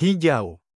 Hii